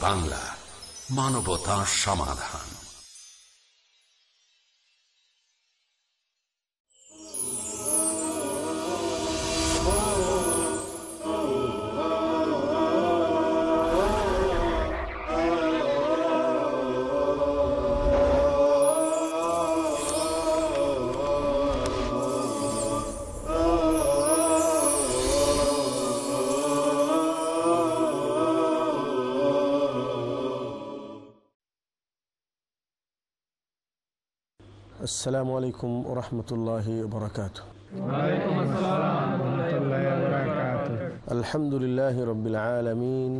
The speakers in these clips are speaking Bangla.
বাংলা মানবতা সমাধান। السلام عليكم ورحمة الله وبركاته وعليكم السلام ورحمة الله وبركاته الحمد لله رب العالمين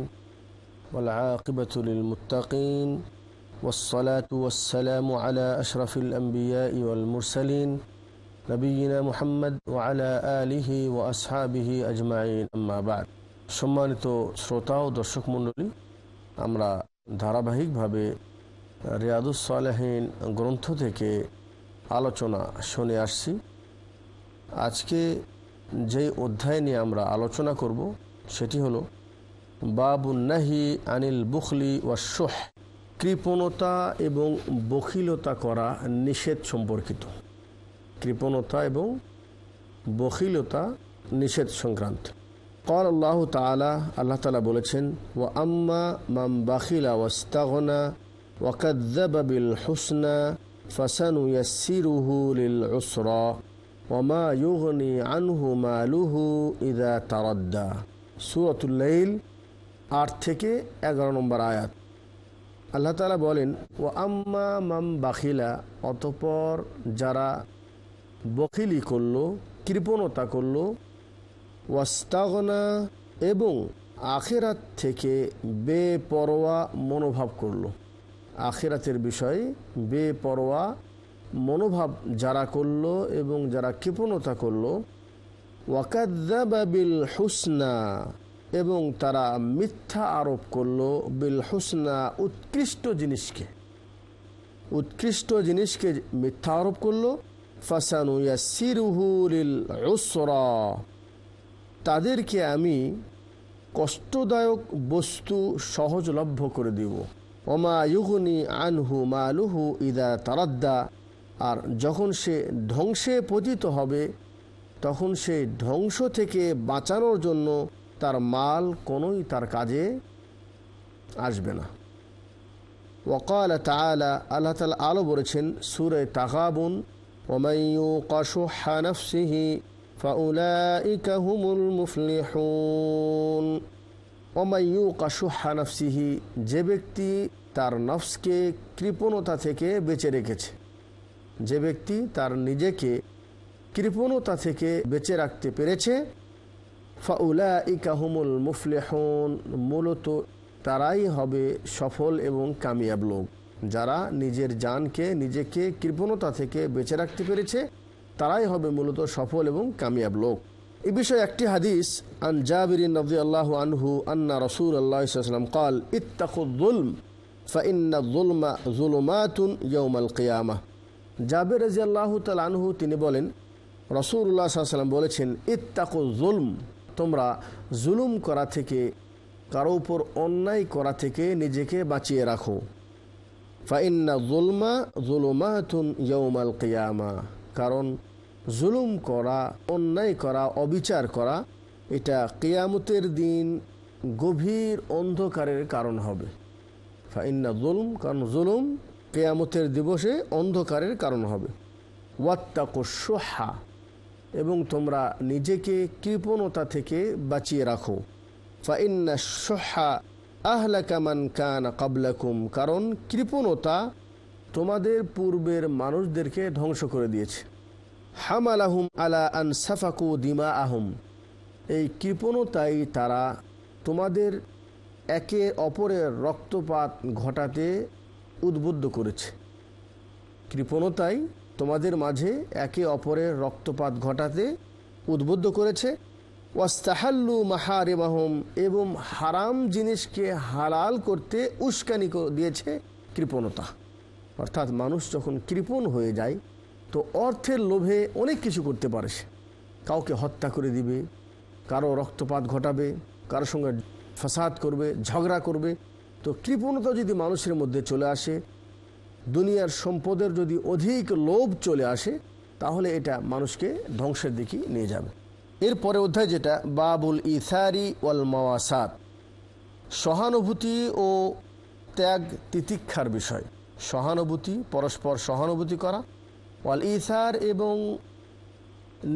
والعاقبة للمتقين والصلاة والسلام على أشرف الأنبياء والمرسلين نبينا محمد وعلى آله وأصحابه أجمعين أما بعد সম্মানিত শ্রোতা ও দর্শক মণ্ডলী আমরা ধারাবাহিকভাবে রিয়াদুস সালেহীন গ্রন্থ থেকে আলোচনা শুনে আসছি। আজকে যে অধ্যায় নিয়ে আমরা আলোচনা করব, সেটি হলো বাবুন্নাহি আনিল বুখলি ওয়াশোহ কৃপণতা এবং বখিলতা করা নিষেধ সম্পর্কিত। কৃপণতা এবং বখিলতা নিষেধ সংক্রান্ত। কর আল্লাহ তালা আল্লাহ তালা বলেছেন ও আম্মা মাম বাখিলা ওয়াস্তাগনা ওয়াকাদ্দাব বিল হুসনা ফাসানু ইয়াসিরুহু লিল উসরা ওমা ইউগনি আনহু মালুহু ইদা তারাদ্দা। সুরতুল্লাইল আট থেকে এগারো নম্বর আয়াত। আল্লাহ তালা বলেন ও আম্মা মাম বাখিলা অতপর যারা বখিলি করল, কৃপণতা করল, ওয়াস্তাগনা, এবং আখেরাত থেকে বেপরোয়া মনোভাব করল। আখেরাতের বিষয়ে, বেপরোয়া, মনোভাব যারা করল এবং যারা কৃপণতা করল ওয়াকাদ্দাবিল হুসনা এবং তারা মিথ্যা আরোপ করল বিল হুসনা উৎকৃষ্ট জিনিসকে। উৎকৃষ্ট জিনিসকে মিথ্যা আরোপ করল, ফাসানু ইয়াসিরুহুলিল উসরা তাদেরকে আমি কষ্টদায়ক বস্তু সহজলভ্য করে দিব। ওমা ইউগুনি আনহু মালুহু ইদা তারাদ্দা। আর যখন সে ধ্বংসে পতিত হবে, তখন সে ধ্বংস থেকে বাঁচানোর জন্য তার মাল কোনোই তার কাজে আসবে না। ওকাল তালা আল্লাহ তালা আলো বলেছেন, সুরে তাকাবুন ওমাইউ কাশু হানফসিহি ফাউলাইকাহুমুল মুফলিহুন। অমাইউ কাসুহা নফসিহি, যে ব্যক্তি তার নফসকে কৃপণতা থেকে বেঁচে রেখেছে। যে ব্যক্তি তার নিজেকে কৃপণতা থেকে বেঁচে রাখতে পেরেছে ফাউলা ইকাহুমুল মুফলেহন, মূলত তারাই হবে সফল এবং কামিয়াব লোক। যারা নিজের জানকে, নিজেকে কৃপণতা থেকে বেঁচে রাখতে পেরেছে, তারাই হবে মূলত সফল এবং কামিয়াব লোক। এই বিষয়ে একটি হাদিস, আন জাবিরিন নবী আল্লাহ আনহু আন্না রসুল আল্লাহাম কাল ইত্তাকুদ্দুলম ফাইন্না জুলমা জুলুমাতুন ইয়ৌমাল কিয়ামা। জাবির রাজি আল্লাহ তাল আনহু, তিনি বলেন রসুল্লাহ সাল্লাম বলেছেন ইত্তাকু জুলম তোমরা জুলুম করা থেকে, কারও উপর অন্যায় করা থেকে নিজেকে বাঁচিয়ে রাখো। ফাইন্না জুলমা জুলুমাতুন ইয়ৌমাল কিয়ামা। কারণ জুলুম করা, অন্যায় করা, অবিচার করা, এটা কেয়ামতের দিন গভীর অন্ধকারের কারণ হবে। ফাইন্না জুলুম, কারণ জুলুম কেয়ামতের দিবসে অন্ধকারের কারণ হবে। ওয়াত্তাকু সোহা এবং তোমরা নিজেকে কৃপণতা থেকে বাঁচিয়ে রাখো। ফাইন্না সোহা আহলা কামান কান কাবলাকুম, কারণ কৃপণতা তোমাদের পূর্বের মানুষদেরকে ধ্বংস করে দিয়েছে। হামাল আহম আলা আন সাফাকু দিমা আহম এই কৃপণতাই তারা তোমাদের একে অপরের রক্তপাত ঘটাতে উদ্বুদ্ধ করেছে। কৃপণতাই তোমাদের মাঝে একে অপরের রক্তপাত ঘটাতে উদ্বুদ্ধ করেছে। ওয়াস্তাহাল্লু মাহারেমাহম এবং হারাম জিনিসকে হালাল করতে উস্কানি দিয়েছে কৃপণতা। অর্থাৎ মানুষ যখন কৃপণ হয়ে যায় তো অর্থের লোভে অনেক কিছু করতে পারে সে। কাউকে হত্যা করে দিবে, কারও রক্তপাত ঘটাবে, কারও সঙ্গে ফাসাদ করবে, ঝগড়া করবে। তো কৃপণতা যদি মানুষের মধ্যে চলে আসে, দুনিয়ার সম্পদের যদি অধিক লোভ চলে আসে, তাহলে এটা মানুষকে ধ্বংসের দিকে নিয়ে যাবে। এরপরে অধ্যায় যেটা, বাবুল ইসারি ওয়াল মাওয়াসাত। সহানুভূতি ও ত্যাগ তিতিক্ষার বিষয়। সহানুভূতি, পরস্পর সহানুভূতি করা ওয়াল ইসার এবং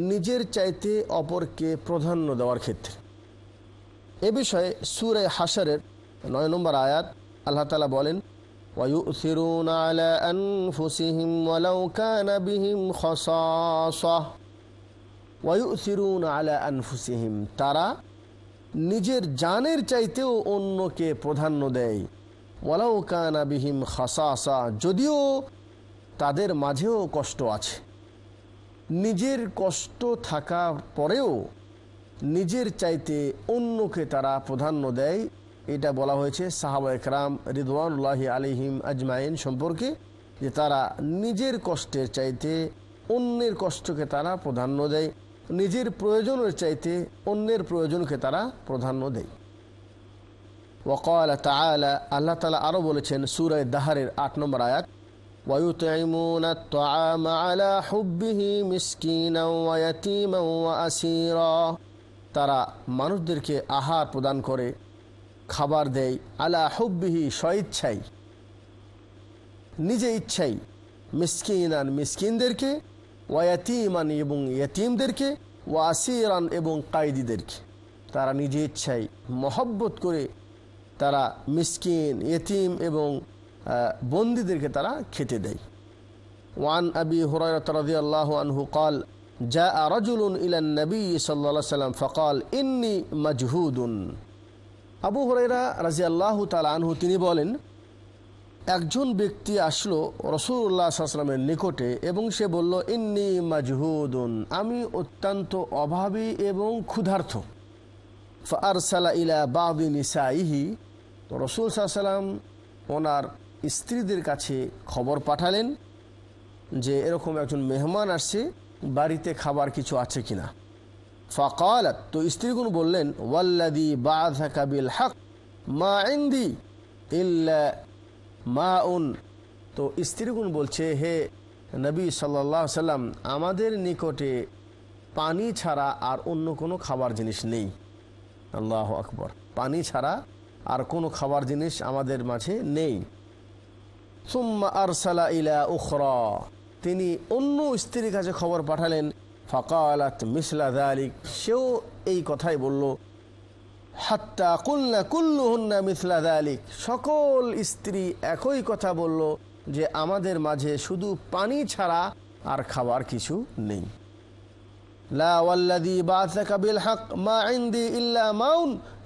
নিজের চাইতে অপরকে প্রাধান্য দেওয়ার ক্ষেত্রে এ বিষয়ে সুরে হাসারের নয় নম্বর আয়াত আল্লাহ তালা বলেন ويؤثرون على أنفسهم ولو كان بهم خصاصة ويؤثرون على أنفسهم তারা নিজের জানের চাইতেও অন্যকে প্রাধান্য দেয় ওয়ালাউ কানা বিহিম খাসাসা যদিও তাদের মাঝেও কষ্ট আছে। নিজের কষ্ট থাকার পরেও নিজের চাইতে অন্যকে তারা প্রাধান্য দেয়। এটা বলা হয়েছে সাহাবা একরাম রিদওয়ানুল্লাহ আলিহিম আজমাইন সম্পর্কে যে তারা নিজের কষ্টের চাইতে অন্যের কষ্টকে তারা প্রাধান্য দেয়। নিজের প্রয়োজনের চাইতে অন্যের প্রয়োজনকে তারা প্রাধান্য দেয়। ওকাল তালা আল্লাহ তালা আরও বলেছেন সুরায় দাহারের আট নম্বর আয়াত ويطعمون الطعام على حبه مسكينا ويتيما وأسيرا তারা মানুষদেরকে আহার প্রদান করে খাবার দেয় আলা হুব্বিহি স্বইচ্ছাই নিজে ইচ্ছাই মিসকিনান মিসকিনদেরকে ওয়াতিমান এবং ইয়তিমদেরকে ও আসিরান এবং কায়দিদেরকে তারা নিজে ইচ্ছাই মহব্বত করে তারা মিসকিন ইয়তিম এবং বন্দীদেরকে তারা খেতে দেয়। ওয়ান আবি হরাই আল্লাহ আনহু কল যা আরজুলুন ইলান নবী সাল্লা সাল্লাম ফকাল, ইন্নি মজহুদুন। আবু হরাইরা রাজি আল্লাহ তাল আনহু তিনি বলেন, একজন ব্যক্তি আসলো রসুল্লাহ সাল্লামের নিকটে এবং সে বলল, ইন্নি মাজহুদুন, আমি অত্যন্ত অভাবী এবং ক্ষুধার্থ ফারসালা ইলা বাবি নিসাইহি তো রসুল সাল্লাম ওনার স্ত্রীদের কাছে খবর পাঠালেন যে এরকম একজন মেহমান আসছে, বাড়িতে খাবার কিছু আছে কিনা। ফকালত, তো স্ত্রীগুণ বললেন ওয়াল্লাদি বাবিল হক মা ইন্দি ইল্লা মা উন তো স্ত্রীগুণ বলছে, হে নবী সাল্লাহ সাল্লাম, আমাদের নিকটে পানি ছাড়া আর অন্য কোনো খাবার জিনিস নেই। আল্লাহ আকবর। পানি ছাড়া আর কোনো খাবার জিনিস আমাদের মাঝে নেই। আরসালা ইলা তিনি অন্য স্ত্রীর কাছে খবর পাঠালেন, ফকালাত মিসলা দালিক সেও এই কথাই বলল, হাত্তা কুল্লা কুল্লু হুন্না মিসলা দালিক সকল স্ত্রী একই কথা বলল, যে আমাদের মাঝে শুধু পানি ছাড়া আর খাবার কিছু নেই।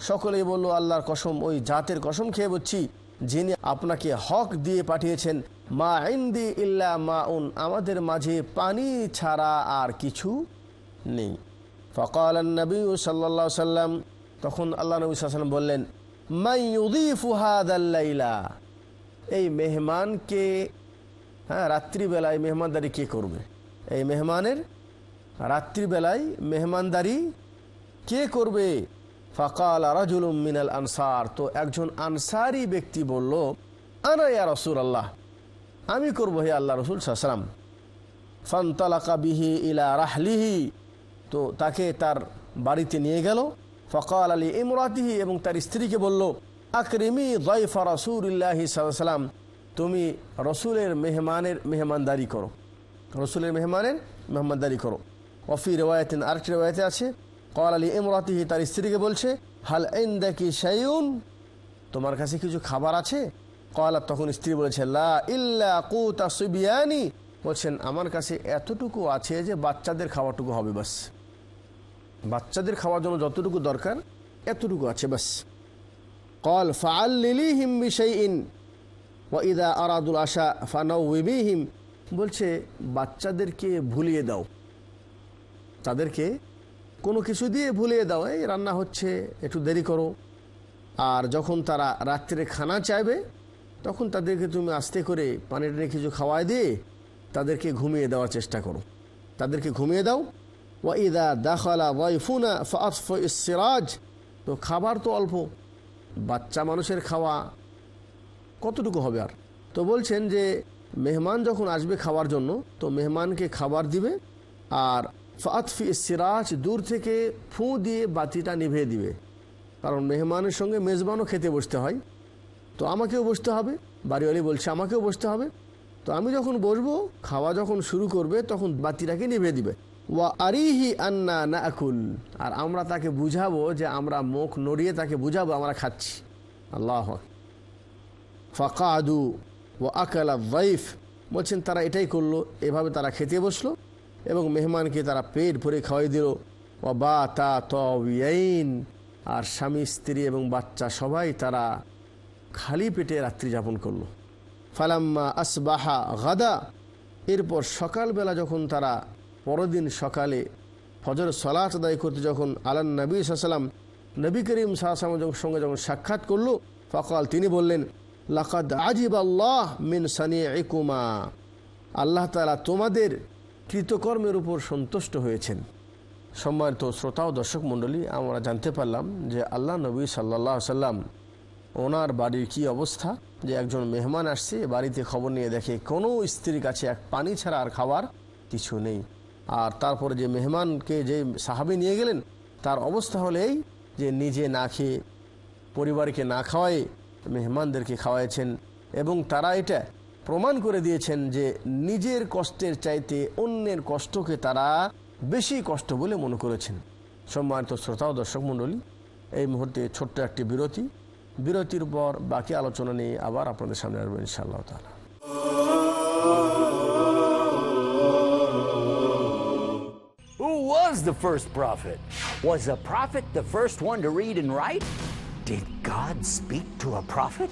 সকলেই বলল, আল্লাহর কসম, ওই জাতের কসম খেয়ে বলছি যিনি আপনাকে হক দিয়ে পাঠিয়েছেন, মা ইন্দি ইল্লা মা উন আমাদের মাঝে পানি ছাড়া আর কিছু নেই। ফকাল নবী সাল্লা সাল্লাম, তখন আল্লাহ নবী সাল্লাম বললেন মাইউদ্দিফুহাদাল্লাইলা এই মেহমানকে হ্যাঁ রাত্রিবেলায় মেহমানদারি কে করবে? এই মেহমানের রাত্রিবেলায় মেহমানদারি কে করবে? ফকাল রাজুলুম মিনাল আনসার। তো একজন আনসারি ব্যক্তি বলল আনাইয়া রসুল আল্লাহ আমি করব হে আল্লাহ রসুল সাসলাম ফান্তালাকা বিহি ইলা রাহলিহি। তো তাকে তার বাড়িতে নিয়ে গেল। ফকাল আলী ইমরাতিহি এবং তার স্ত্রীকে বলল, আকরিমি দয়ফা রসুল্লাহি সাল্লাম তুমি রসুলের মেহমানের মেহমানদারি করো। রসুলের মেহমানের মেহমানদারি করো। অফি রেওয়ায়তিন আরেকটি রেওয়ায়তে আছে কল আলী ইমরাতিহি তার স্ত্রীকে বলছে হাল এন দেখি শাইউন তোমার কাছে কিছু খাবার আছে? কয়লা তখন স্ত্রী বলেছে লা বলছেন, আমার কাছে এতটুকু আছে যে বাচ্চাদের খাওয়াটুকু হবে বাস। বাচ্চাদের খাওয়ার জন্য যতটুকু দরকার, এতটুকু আছে বাস। কল ফাল লিলি হিম আরাদুল আশা ফানাউ হিম বলছে, বাচ্চাদেরকে ভুলিয়ে দাও। তাদেরকে কোনো কিছু দিয়ে ভুলিয়ে দাও, এই রান্না হচ্ছে, একটু দেরি করো। আর যখন তারা রাত্রে খানা চাইবে, তখন তাদেরকে তুমি আস্তে করে পানি টানি কিছু খাওয়াই দিয়ে তাদেরকে ঘুমিয়ে দেওয়ার চেষ্টা করো। তাদেরকে ঘুমিয়ে দাও। ওয়াইদা দাখালা ওয়াইফুনা ফাফ সিরাজ তো খাবার তো অল্প, বাচ্চা মানুষের খাওয়া কতটুকু হবে আর? তো বলছেন যে, মেহমান যখন আসবে খাওয়ার জন্য, তো মেহমানকে খাবার দিবে, আর ফাতফি সিরাজ, দূর থেকে ফু দিয়ে বাতিটা নিভিয়ে দিবে। কারণ মেহমানের সঙ্গে মেজবানও খেতে বসতে হয়। তো আমাকেও বসতে হবে। বাড়িওয়ালি বলছে, আমাকেও বসতে হবে। তো আমি যখন বসবো, খাওয়া যখন শুরু করবে, তখন বাতিটাকে নিভিয়ে দিবে। ওয়া আরিহি আন্না না আকুল আর আমরা তাকে বুঝাবো যে আমরা মুখ নড়িয়ে তাকে বুঝাবো, আমরা খাচ্ছি। আল্লাহ ফাকাদু ও আকালা ওয়াইফ। বলছেন, তারা এটাই করল, এভাবে তারা খেতে বসল। এবং মেহমানকে তারা পেট ভরে খাওয়াই দিল। বা তা তন আর স্বামী, স্ত্রী এবং বাচ্চা সবাই তারা খালি পেটে রাত্রি যাপন করল। ফালাম্মা আসবাহা গাদা। এরপর সকালবেলা যখন তারা পরদিন সকালে ফজর সলাত আদায় করতে যখন আলান নবী সাল্লাম নবী করিম সাহসামের সঙ্গে যখন সাক্ষাৎ করল, ফকাল তিনি বললেন, লাকাদ আজিব আল্লাহ মিন সানি একুমা আল্লাহ তালা তোমাদের কৃতকর্মের উপর সন্তুষ্ট হয়েছেন। সম্মানিত শ্রোতা ও দর্শক মণ্ডলী, আমরা জানতে পারলাম যে আল্লাহ নবী সাল্লাহ সাল্লাম ওনার বাড়ির কি অবস্থা? যে একজন মেহমান আসছে বাড়িতে খবর নিয়ে দেখে কোনো স্ত্রীর কাছে এক পানি ছাড়া আর খাবার কিছু নেই। আর তারপরে যে মেহমানকে যে সাহাবি নিয়ে গেলেন, তার অবস্থা হলো এই যে নিজে না খেয়ে, পরিবারকে না খাওয়াই মেহমানদেরকে খাওয়াইছেন এবং তারা এটা প্রমাণ করে দিয়েছেন যে নিজের কষ্টের চাইতে অন্যের কষ্টকে তারা বেশি কষ্ট বলে মনে করেছেন সম্মানিত শ্রোতা ও দর্শক মণ্ডলী, এই মুহূর্তে ছোট্ট একটি বিরতি বিরতির পর বাকি আলোচনা নিয়ে আবার আপনাদের সামনে আসব ইনশাআল্লাহ তালা Who was the first prophet? Was a prophet the first one to read and write? Did God speak to a prophet?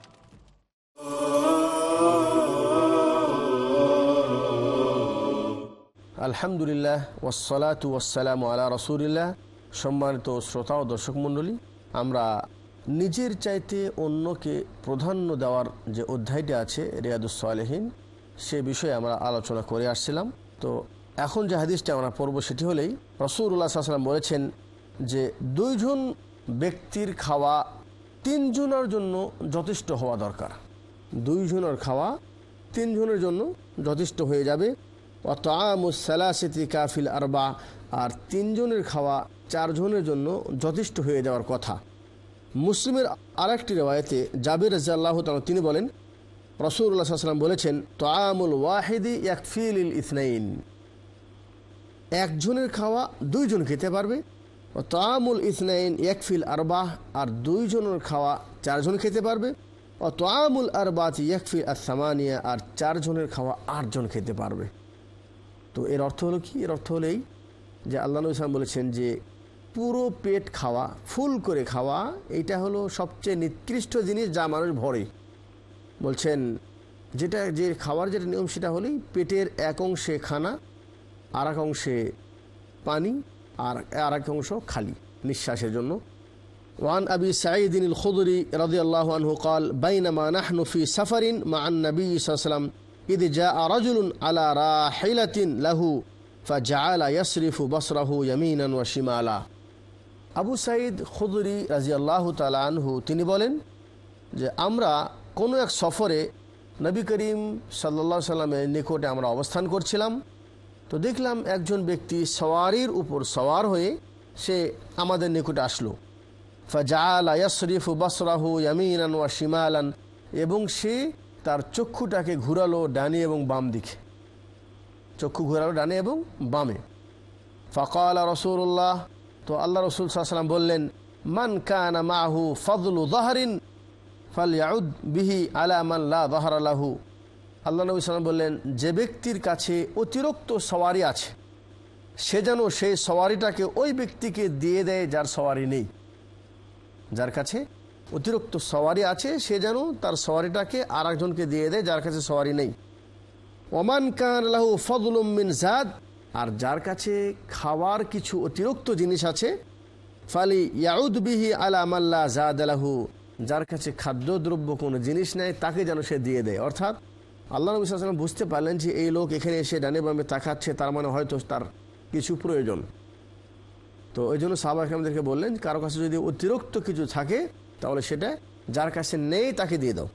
আলহামদুলিল্লাহ ওসালাতু ওসালাম আলা রসুলিল্লাহ। সম্মানিত শ্রোতা ও দর্শক মণ্ডলী, আমরা নিজের চাইতে অন্যকে প্রাধান্য দেওয়ার যে অধ্যায়টি আছে রিয়াদুসালেহীন সে বিষয়ে আমরা আলোচনা করে আসছিলাম। তো এখন যে হাদিসটা আমরা পড়ব সেটি হলেই রসুল্লাহ সাল্লাম বলেছেন যে দুইজন ব্যক্তির খাওয়া তিনজনের জন্য যথেষ্ট হওয়া দরকার। দুইজনের খাওয়া তিনজনের জন্য যথেষ্ট হয়ে যাবে। কাফিল আরবা, আর তিনজনের খাওয়া চারজনের জন্য যথেষ্ট হয়ে যাওয়ার কথা। মুসলিমের আরেকটি রেওয়ায়তে জাবির রাজ্লাহ তিনি বলেন সাল্লাম বলেছেন তোয়ামুল ওয়াহিদি ইয়াকফিল ইসনাইন। একজনের খাওয়া দুইজন খেতে পারবে ও তোয়ামুল ইসনাইন ইয়াকফিল আরবাহ আর দুইজনের খাওয়া চারজন খেতে পারবে ও তোয়ামুল আরবাত ইয়াকফিল আর সামানিয়া আর চারজনের খাওয়া আটজন খেতে পারবে। তো এর অর্থ হলো কি এর অর্থ হলো এই যে আল্লাহ নবী সালাম বলেছেন যে পুরো পেট খাওয়া ফুল করে খাওয়া এইটা হলো সবচেয়ে নিকৃষ্ট জিনিস যা মানুষ ভরে বলছেন যেটা যে খাওয়ার যেটা নিয়ম সেটা হলেই পেটের এক অংশে খানা আর এক অংশে পানি আর আর এক অংশ খালি নিঃশ্বাসের জন্য وعن أبي سعيد الخضري رضي الله عنه قال بينما نحن في سفر مع النبي صلى الله عليه وسلم ইদ জা আরাজুলুন আলা রাহিলাতিন লাহু ফাজাআলা ইয়াসরিফু বসরাহু ইয়ামিনান ওয়া শিমালা। আবু সাইদ খুদরি রাজিয়াল্লাহু তাআলা আনহু, তিনি বলেন যে, আমরা কোনো এক সফরে নবী করিম সাল্লা সাল্লামের নিকটে আমরা অবস্থান করছিলাম। তো দেখলাম একজন ব্যক্তি সওয়ারির উপর সওয়ার হয়ে সে আমাদের নিকটে আসলো। ফাজাল ইয়াসরিফু বসরাহু ইয়ামিনান ওয়া শিমালান, এবং সে তার চক্ষুটাকে ঘুরালো ডানি এবং বাম দিকে। চক্ষু ঘোরালো ডানে এবং বামে। ফকাল রসুল্লাহ তো আল্লাহ রসুল সাল্লাম বললেন, মান কানা মাহু ফজলু দহরিন ফালিয়াউদ বিহি আলা মান লা দহর আলাহু আল্লাহ নবী সাল্লাম বললেন, যে ব্যক্তির কাছে অতিরিক্ত সওয়ারি আছে, সে যেন সেই সওয়ারিটাকে ওই ব্যক্তিকে দিয়ে দেয় যার সওয়ারি নেই। যার কাছে অতিরিক্ত সওয়ারি আছে, সে যেন তার সওয়ারিটাকে আর একজনকে দিয়ে দেয় যার কাছে সওয়ারি নেই। ওমান কান লাহু জাদ, আর যার কাছে খাওয়ার কিছু অতিরিক্ত জিনিস আছে, ফালি ইয়াউদ বিহি আলা মাল্লা জাদ আলাহু যার কাছে খাদ্যদ্রব্য কোনো জিনিস নেয় তাকে যেন সে দিয়ে দেয়। অর্থাৎ আল্লাহ নবী সাল্লাম বুঝতে পারলেন যে এই লোক এখানে এসে ডানে বামে তাকাচ্ছে, তার মানে হয়তো তার কিছু প্রয়োজন। তো ওই জন্য সাহবা বললেন, কারও কাছে যদি অতিরিক্ত কিছু থাকে তাহলে সেটা যার কাছে নেই তাকে দিয়ে দাও।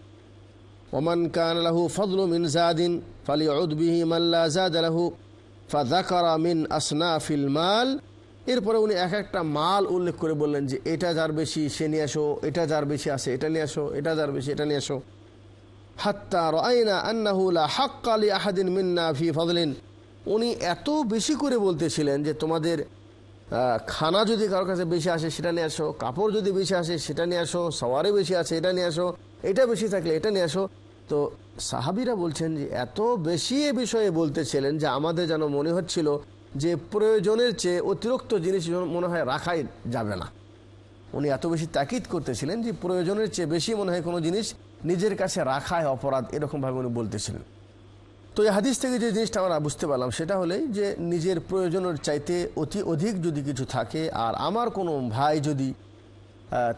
ওমান কান লাহু ফজলু মিন জাদিন ফালি উদ্বিহি মাল্লা জাদ লাহু ফাদাকারা মিন আসনাফিল মাল। এরপরে উনি এক একটা মাল উল্লেখ করে বললেন যে এটা যার বেশি সে নিয়ে আসো, এটা যার বেশি আছে এটা নিয়ে আসো, এটা যার বেশি এটা নিয়ে আসো। হাত্তা রাইনা আন্নাহু লা হাক্কা লি আহাদিন মিন্না ফি ফজলিন উনি এত বেশি করে বলতেছিলেন যে তোমাদের খানা যদি কারোর কাছে বেশি আসে, সেটা নিয়ে আসো। কাপড় যদি বেশি আসে, সেটা নিয়ে আসো। সওয়ারে বেশি আছে, এটা নিয়ে আসো। এটা বেশি থাকলে এটা নিয়ে আসো। তো সাহাবিরা বলছেন যে, এত বেশি এ বিষয়ে বলতেছিলেন যে, আমাদের যেন মনে হচ্ছিল যে, প্রয়োজনের চেয়ে অতিরিক্ত জিনিস মনে হয় রাখাই যাবে না। উনি এত বেশি তাকিদ করতেছিলেন যে, প্রয়োজনের চেয়ে বেশি মনে হয় কোনো জিনিস নিজের কাছে রাখায় অপরাধ, এরকমভাবে উনি বলতেছিলেন। তো এই হাদিস থেকে যে জিনিসটা আমরা বুঝতে পারলাম, সেটা হলেই যে নিজের প্রয়োজনের চাইতে অতি অধিক যদি কিছু থাকে, আর আমার কোনো ভাই যদি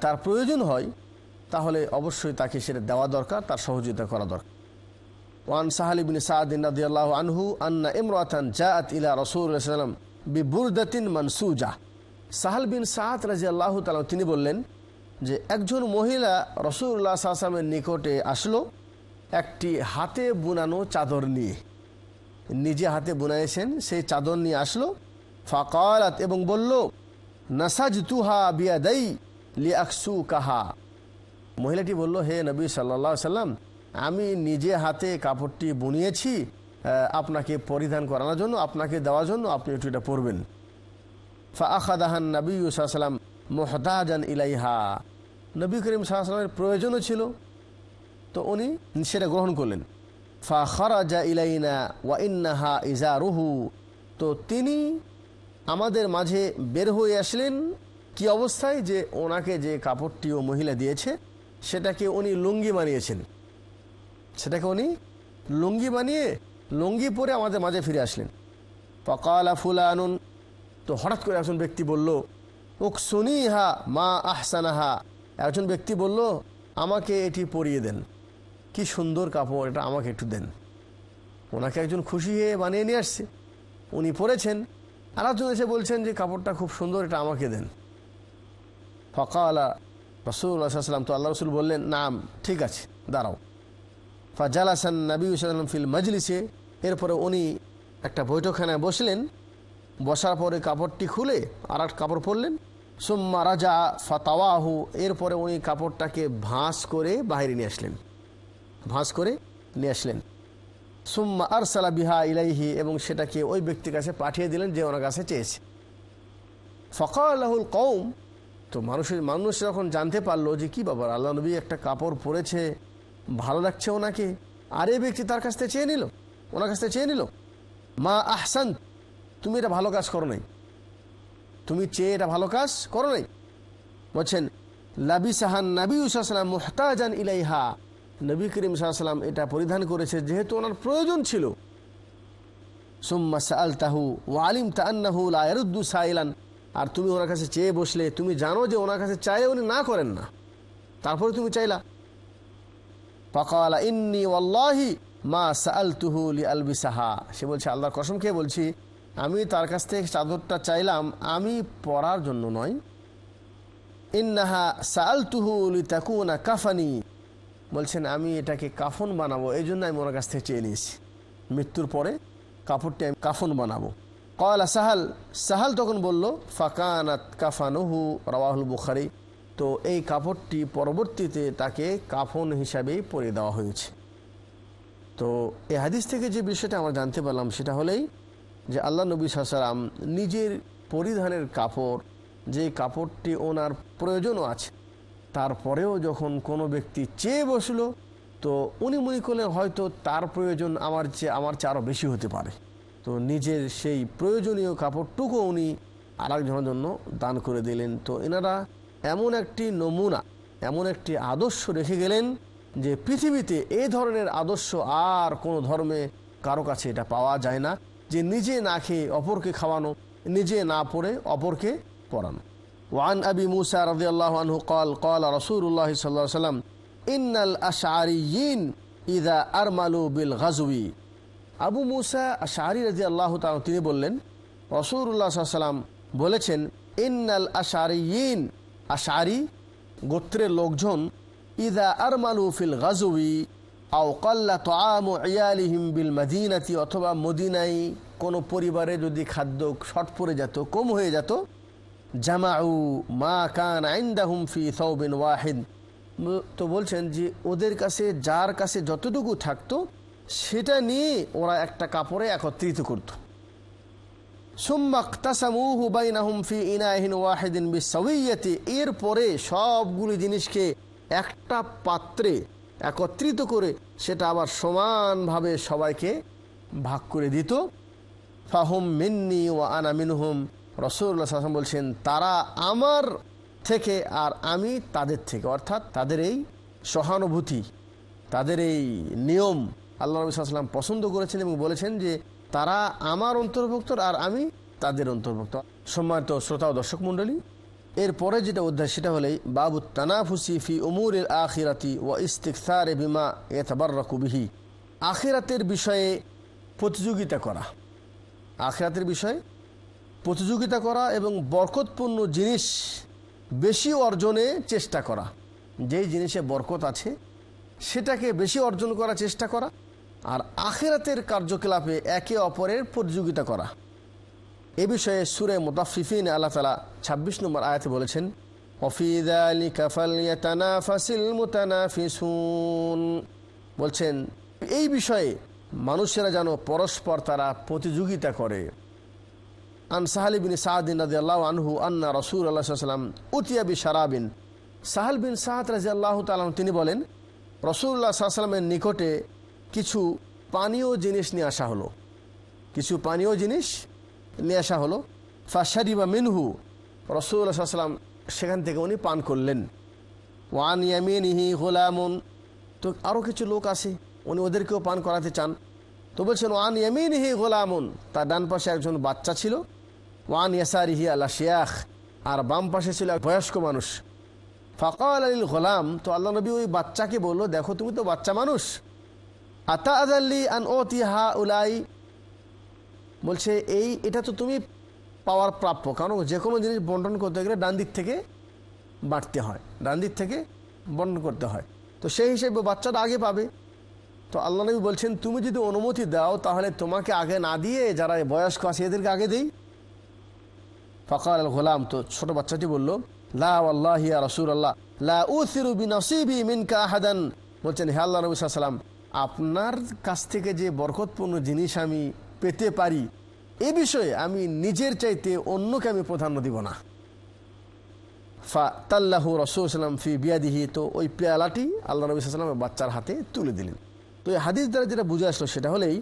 তার প্রয়োজন হয়, তাহলে অবশ্যই তাকে সেটা দেওয়া দরকার, তার সহযোগিতা করা দরকার। ওয়ান সাহালি বিন সাদিন আনহু আন্না ইমরাতান জাআত ইলা রাসূলুল্লাহ সাল্লাম বিবুরদাতিন মানসুজা। সাহাল বিন সাদ রাদিয়াল্লাহু তাআলা তিনি বললেন যে, একজন মহিলা রসুল্লাহ সাল্লামের নিকটে আসলো একটি হাতে বুনানো চাদর নিয়ে। নিজে হাতে বুনাইছেন, সেই চাদর নিয়ে আসলো। ফাকালাত এবং বলল নাসাজ তুহা বিয়াদাই লি আকসু কাহা মহিলাটি বলল, হে নবী সাল্লা সাল্লাম, আমি নিজে হাতে কাপড়টি বুনিয়েছি আপনাকে পরিধান করানোর জন্য, আপনাকে দেওয়ার জন্য, আপনি একটু এটা পরবেন। ফাখাদাহান নবী সাল্লাম মোহতাজান ইলাইহা। নবী করিম সাল্লামের প্রয়োজনও ছিল। তো উনি সেটা গ্রহণ করলেন। ফা খারাজা ইলাইনা ওয়া ইন্নাহা ইজা রুহু তো তিনি আমাদের মাঝে বের হয়ে আসলেন কি অবস্থায়? যে ওনাকে যে কাপড়টি ও মহিলা দিয়েছে, সেটাকে উনি লুঙ্গি বানিয়েছেন। সেটাকে উনি লুঙ্গি বানিয়ে লুঙ্গি পরে আমাদের মাঝে ফিরে আসলেন। ফকালা ফুলানুন। তো হঠাৎ করে একজন ব্যক্তি বলল ওক সুনিহা মা আহসানাহা। একজন ব্যক্তি বলল, আমাকে এটি পরিয়ে দেন। কি সুন্দর কাপড়, এটা আমাকে একটু দেন। ওনাকে একজন খুশি হয়ে বানিয়ে নিয়ে আসছে। উনি পরেছেন আর একজন এসে বলছেন যে, কাপড়টা খুব সুন্দর, এটা আমাকে দেন। ফকালা রসুল্লাহাম তো আল্লাহ রসুল বললেন, নাম, ঠিক আছে, দাঁড়াও। ফাজালাসান নবী সাল্লাম ফিল মজলিসে, এরপরে উনি একটা বৈঠকখানায় বসলেন। বসার পরে কাপড়টি খুলে আর কাপড় পরলেন। সুম্মা রাজা ফাতাওয়াহু, এরপরে উনি কাপড়টাকে ভাঁজ করে বাইরে নিয়ে আসলেন। ভাঁজ করে নিয়ে আসলেন। সুম্মা আরসালা বিহা ইলাইহি এবং সেটাকে ওই ব্যক্তির কাছে পাঠিয়ে দিলেন যে ওনার কাছে চেয়েছে। ফকাল্লাহুল কৌম তো মানুষের মানুষ যখন জানতে পারল যে কি বাবা আল্লাহ নবী একটা কাপড় পরেছে, ভালো লাগছে ওনাকে, আর এই ব্যক্তি তার কাছ থেকে চেয়ে নিল, ওনার কাছ থেকে চেয়ে নিল, মা আহসান, তুমি এটা ভালো কাজ করো নাই। তুমি চেয়ে এটা ভালো কাজ করো নাই। বলছেন লাবি সাহান নবী সাল্লাম মুহতাজান ইলাইহা। নবী করিম সাল্লাম এটা পরিধান করেছে যেহেতু ওনার প্রয়োজন ছিল। সুম্মা সাল তাহু ওয়ালিম তান্নাহু আর তুমি ওনার কাছে চেয়ে বসলে, তুমি জানো যে ওনার কাছে চাইলে উনি না করেন না। তারপরে তুমি চাইলা। ফকালা ইন্নি ওয়াল্লাহি মা সাল তুহু লি আলবি সাহা সে বলছে, আল্লাহর কসম খেয়ে বলছি, আমি তার কাছ থেকে চাদরটা চাইলাম, আমি পরার জন্য নয়। ইন্নাহা সাল তুহু লি তাকুনা কাফানি। বলছেন, আমি এটাকে কাফন বানাবো। এই জন্য আমি ওনার কাছ থেকে চেয়ে নিয়েছি। মৃত্যুর পরে কাপড়টি আমি কাফন বানাবো। কয়লা সাহাল সাহাল তখন বলল, ফাকানাত কাফানুহু রওয়াহুল বুখারি। তো এই কাপড়টি পরবর্তীতে তাকে কাফন হিসাবেই পরে দেওয়া হয়েছে। তো এ হাদিস থেকে যে বিষয়টা আমরা জানতে পারলাম, সেটা হলেই যে আল্লাহ নবী সাসারাম নিজের পরিধানের কাপড়, যে কাপড়টি ওনার প্রয়োজনও আছে তারপরেও যখন কোনো ব্যক্তি চেয়ে বসল, তো উনি মনে করলেন হয়তো তার প্রয়োজন আমার চেয়ে আমার চেয়ে আরও বেশি হতে পারে। তো নিজের সেই প্রয়োজনীয় কাপড়টুকু উনি আরেকজনের জন্য দান করে দিলেন। তো এনারা এমন একটি নমুনা, এমন একটি আদর্শ রেখে গেলেন যে পৃথিবীতে এই ধরনের আদর্শ আর কোনো ধর্মে কারও কাছে এটা পাওয়া যায় না। যে নিজে না খেয়ে অপরকে খাওয়ানো, নিজে না পড়ে অপরকে পড়ানো। ওয়ান আবি মুসা রদি আল্লাহ আনহু কল কল রসুল্লাহ সাল্লাহ সাল্লাম ইন্নাল আশারিয়িন ইদা আরমালু বিল গাজুই আবু মুসা আশারি রাজি আল্লাহ তিনি বললেন রসুল্লাহ সাল্লাম বলেছেন ইন্নাল আশারিয়িন আশারি গোত্রের লোকজন, ইদা আরমালু ফিল গাজুই আও কল্লা তোয়ামু ইয়ালিহিম বিল মদিনাতি অথবা মদিনাই কোনো পরিবারে যদি খাদ্য শর্ট পড়ে যেত, কম হয়ে যেত জামাউ মা কান আইন্দাহুম ফি সৌবিন ওয়াহিদ। তো বলছেন যে ওদের কাছে, যার কাছে যতটুকু থাকতো, সেটা নিয়ে ওরা একটা কাপড়ে একত্রিত করত। এরপরে সবগুলি জিনিসকে একটা পাত্রে একত্রিত করে সেটা আবার সমানভাবে সবাইকে ভাগ করে দিত। ফাহুম মিন্নি ও আনা মিনহুম। রসুল্লাহ বলছেন, তারা আমার থেকে আর আমি তাদের থেকে। অর্থাৎ তাদের এই সহানুভূতি, তাদের এই নিয়ম আল্লাহ নবী সাল্লাম পছন্দ করেছেন এবং বলেছেন যে, তারা আমার অন্তর্ভুক্ত আর আমি তাদের অন্তর্ভুক্ত। সম্মানিত শ্রোতা ও দর্শক মণ্ডলী, এরপরে যেটা অধ্যায়, সেটা হলেই বাবু তানাফুসি ফি উমুর আখিরাতি ও ইস্তিকসার বিমা এতবার রকুবিহি আখিরাতের বিষয়ে প্রতিযোগিতা করা। আখিরাতের বিষয়ে প্রতিযোগিতা করা এবং বরকতপূর্ণ জিনিস বেশি অর্জনে চেষ্টা করা। যেই জিনিসে বরকত আছে, সেটাকে বেশি অর্জন করার চেষ্টা করা আর আখেরাতের কার্যকলাপে একে অপরের প্রতিযোগিতা করা। এ বিষয়ে সুরে মোতাফিফিন আল্লাহ তালা ছাব্বিশ নম্বর আয়াতে বলেছেন বলছেন, এই বিষয়ে মানুষেরা যেন পরস্পর তারা প্রতিযোগিতা করে। আন সাহালি বিন সাহাদিন রাজি আল্লাহ আনহু আন্না রসুল আল্লাহ সাল্লাম উতিয়া বি সারাবিন সাহাল বিন সাহাদ রাজি আল্লাহ তালাম তিনি বলেন রসুল্লাহ সাল্লামের নিকটে কিছু পানীয় জিনিস নিয়ে আসা হলো। কিছু পানীয় জিনিস নিয়ে আসা হলো। ফাশারি বা মিনহু রসুল্লাহ সাল্লাম সেখান থেকে উনি পান করলেন। ওয়ান ইয়ামিনহি গোলামন, তো আরও কিছু লোক আছে, উনি ওদেরকেও পান করাতে চান। তো বলছেন, ওয়ান ইয়ামিনহি গোলামন। তার ডান পাশে একজন বাচ্চা ছিল। ওয়ান ইয়াসারিহি আল্লাহ শিয়াখ, আর বাম পাশে ছিল এক বয়স্ক মানুষ। ফকাল আলীল গোলাম, তো আল্লাহ নবী ওই বাচ্চাকে বলল, দেখো, তুমি তো বাচ্চা মানুষ। আতা আদাল্লি আন ও তিহা উলাই, বলছে, এই, এটা তো তুমি পাওয়ার প্রাপ্য, কারণ যে কোনো জিনিস বন্টন করতে গেলে ডান দিক থেকে বাড়তে হয়, ডান দিক থেকে বন্টন করতে হয়। তো সেই হিসেবে বাচ্চাটা আগে পাবে। তো আল্লাহ নবী বলছেন, তুমি যদি অনুমতি দাও, তাহলে তোমাকে আগে না দিয়ে যারা বয়স্ক আছে, এদেরকে আগে দিই। ফকাল আল গোলাম, তো ছোট বাচ্চাটি বলল, লা আল্লাহ রসুল আল্লাহ লা উসিরু বিনসিবি মিনকা আহাদান। বলছেন, হে আল্লাহ নবী সাল্লাম আপনার কাছ থেকে যে বরকতপূর্ণ জিনিস আমি পেতে পারি, এ বিষয়ে আমি নিজের চাইতে অন্যকে আমি প্রাধান্য দিব না। ফা তাল্লাহু রসুলাম ফি বিয়াদিহি, তো ওই পেয়ালাটি আল্লাহ নবী সাল্লাম বাচ্চার হাতে তুলে দিলেন। তো এই হাদিস দ্বারা যেটা বুঝে আসলো সেটা হলেই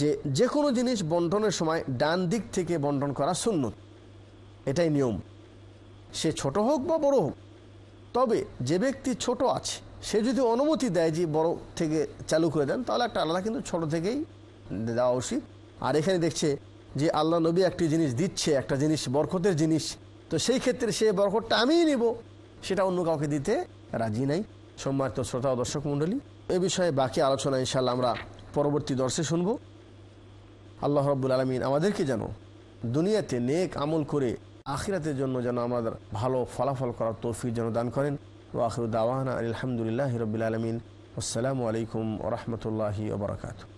যে যে কোনো জিনিস বন্টনের সময় ডান দিক থেকে বন্টন করা সুন্নত। এটাই নিয়ম। সে ছোট হোক বা বড় হোক, তবে যে ব্যক্তি ছোট আছে, সে যদি অনুমতি দেয় যে বড় থেকে চালু করে দেন, তাহলে একটা আলাদা কিন্তু ছোট থেকেই দেওয়া উচিত। আর এখানে দেখছে যে আল্লাহ নবী একটি জিনিস দিচ্ছে, একটা জিনিস বরকতের জিনিস। তো সেই ক্ষেত্রে সে বরকতটা আমিই নিব, সেটা অন্য কাউকে দিতে রাজি নাই। সম্মানিত শ্রোতা ও দর্শক মণ্ডলী, এ বিষয়ে বাকি আলোচনা ইনশাল্লাহ আমরা পরবর্তী দর্শে শুনব। আল্লাহ রব্বুল আলমিন আমাদেরকে যেন দুনিয়াতে নেক আমল করে আখিরাতের জন্য যেন আমাদের ভালো ফলাফল করার তৌফিক যেন দান করেন। ও আখির দাওয়ানা আলহামদুলিল্লাহ রবিল আলমিন। আসসালামু আলাইকুম ওরহমতুল্লাহি ওবরাকাতু